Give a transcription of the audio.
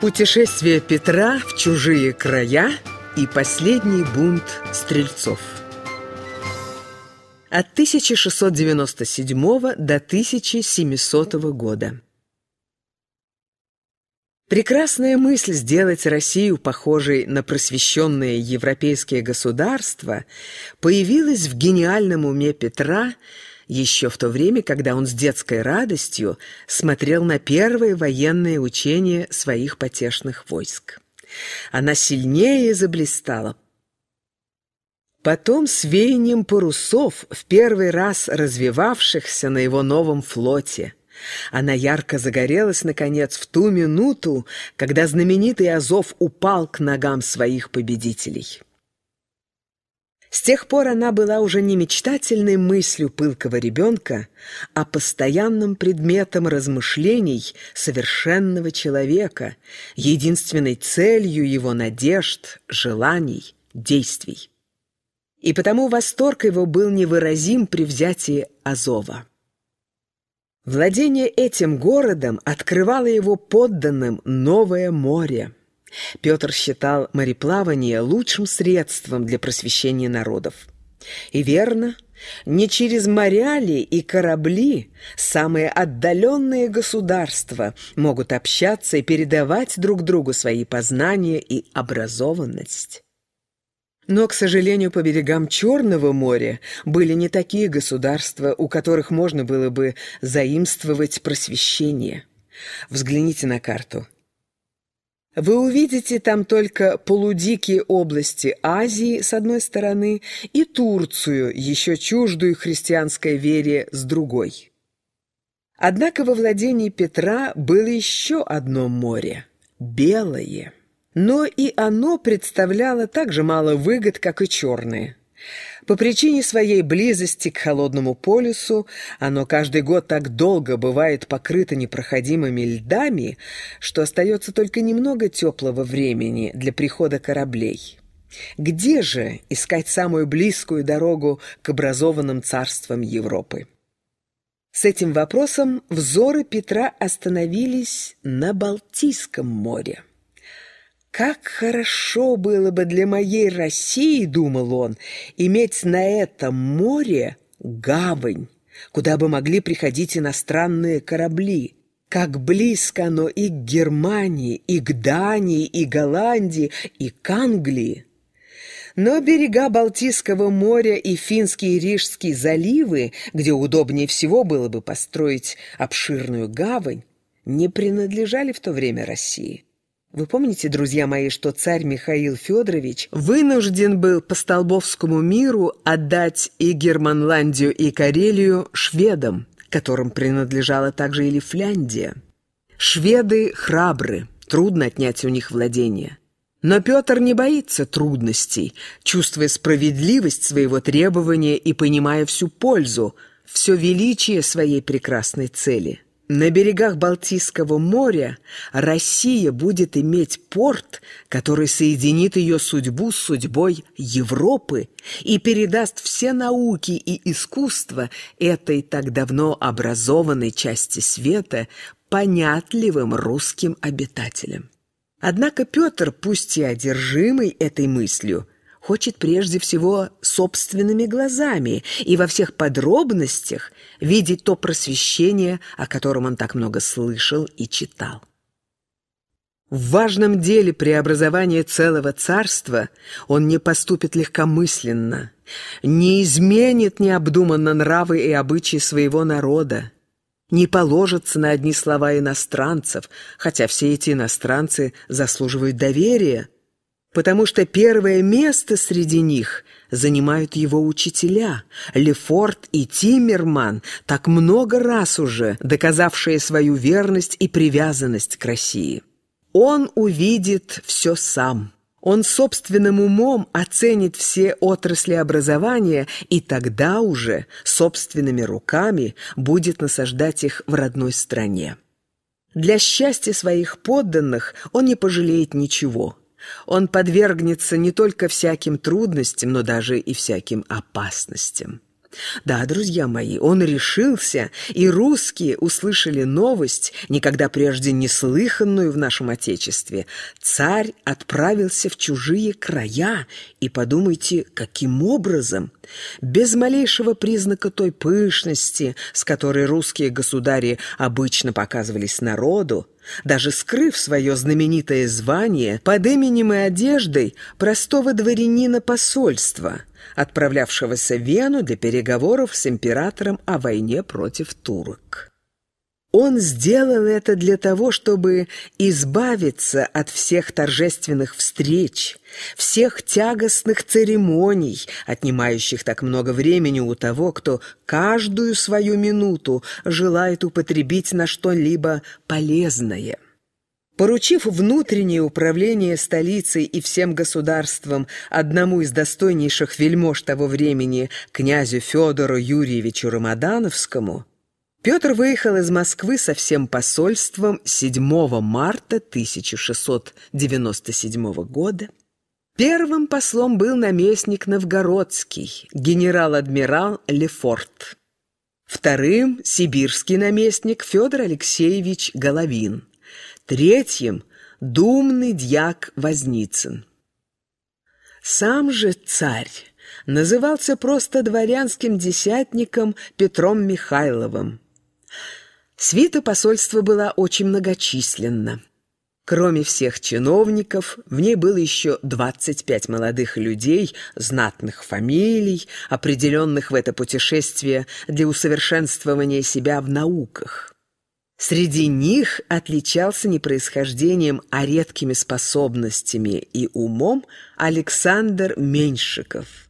Путешествие Петра в чужие края и последний бунт стрельцов. От 1697 до 1700 года. Прекрасная мысль сделать Россию похожей на просвещенные европейские государства появилась в гениальном уме Петра еще в то время, когда он с детской радостью смотрел на первые военные учения своих потешных войск. Она сильнее заблистала. Потом с веянием парусов, в первый раз развивавшихся на его новом флоте. Она ярко загорелась, наконец, в ту минуту, когда знаменитый Азов упал к ногам своих победителей. С тех пор она была уже не мечтательной мыслью пылкого ребенка, а постоянным предметом размышлений совершенного человека, единственной целью его надежд, желаний, действий. И потому восторг его был невыразим при взятии Азова. Владение этим городом открывало его подданным новое море. Петр считал мореплавание лучшим средством для просвещения народов. И верно, не через моря ли и корабли самые отдаленные государства могут общаться и передавать друг другу свои познания и образованность. Но, к сожалению, по берегам Черного моря были не такие государства, у которых можно было бы заимствовать просвещение. Взгляните на карту. Вы увидите там только полудикие области Азии с одной стороны и Турцию, еще чуждую христианской вере, с другой. Однако во владении Петра было еще одно море – Белое. Но и оно представляло так же мало выгод, как и черное. По причине своей близости к холодному полюсу оно каждый год так долго бывает покрыто непроходимыми льдами, что остается только немного теплого времени для прихода кораблей. Где же искать самую близкую дорогу к образованным царствам Европы? С этим вопросом взоры Петра остановились на Балтийском море. «Как хорошо было бы для моей России, — думал он, — иметь на этом море гавань, куда бы могли приходить иностранные корабли. Как близко оно и к Германии, и к Дании, и Голландии, и к Англии. Но берега Балтийского моря и Финские и Рижские заливы, где удобнее всего было бы построить обширную гавань, не принадлежали в то время России. Вы помните, друзья мои, что царь Михаил Федорович вынужден был по Столбовскому миру отдать и Германландию, и Карелию шведам, которым принадлежала также и Лифляндия. Шведы храбры, трудно отнять у них владение. Но Петр не боится трудностей, чувствуя справедливость своего требования и понимая всю пользу, все величие своей прекрасной цели – на берегах Балтийского моря Россия будет иметь порт, который соединит ее судьбу с судьбой Европы и передаст все науки и искусства этой так давно образованной части света понятливым русским обитателям. Однако Петр, пусть и одержимый этой мыслью, хочет прежде всего собственными глазами и во всех подробностях видеть то просвещение, о котором он так много слышал и читал. В важном деле преобразования целого царства он не поступит легкомысленно, не изменит необдуманно нравы и обычаи своего народа, не положится на одни слова иностранцев, хотя все эти иностранцы заслуживают доверия, потому что первое место среди них занимают его учителя, Лефорт и Тиммерман, так много раз уже доказавшие свою верность и привязанность к России. Он увидит все сам. Он собственным умом оценит все отрасли образования и тогда уже собственными руками будет насаждать их в родной стране. Для счастья своих подданных он не пожалеет ничего – он подвергнется не только всяким трудностям, но даже и всяким опасностям. Да, друзья мои, он решился, и русские услышали новость, никогда прежде не слыханную в нашем Отечестве. Царь отправился в чужие края, и подумайте, каким образом? Без малейшего признака той пышности, с которой русские государи обычно показывались народу, даже скрыв свое знаменитое звание под именем и одеждой простого дворянина посольства – отправлявшегося в Вену для переговоров с императором о войне против турок. Он сделал это для того, чтобы избавиться от всех торжественных встреч, всех тягостных церемоний, отнимающих так много времени у того, кто каждую свою минуту желает употребить на что-либо полезное. Поручив внутреннее управление столицей и всем государством одному из достойнейших вельмож того времени, князю Федору Юрьевичу Рамадановскому, Петр выехал из Москвы со всем посольством 7 марта 1697 года. Первым послом был наместник Новгородский, генерал-адмирал Лефорт. Вторым – сибирский наместник Федор Алексеевич Головин третьим – думный дьяк Возницын. Сам же царь назывался просто дворянским десятником Петром Михайловым. Свита посольства была очень многочисленна. Кроме всех чиновников, в ней было еще 25 молодых людей, знатных фамилий, определенных в это путешествие для усовершенствования себя в науках. Среди них отличался не происхождением, а редкими способностями и умом Александр Меньшиков –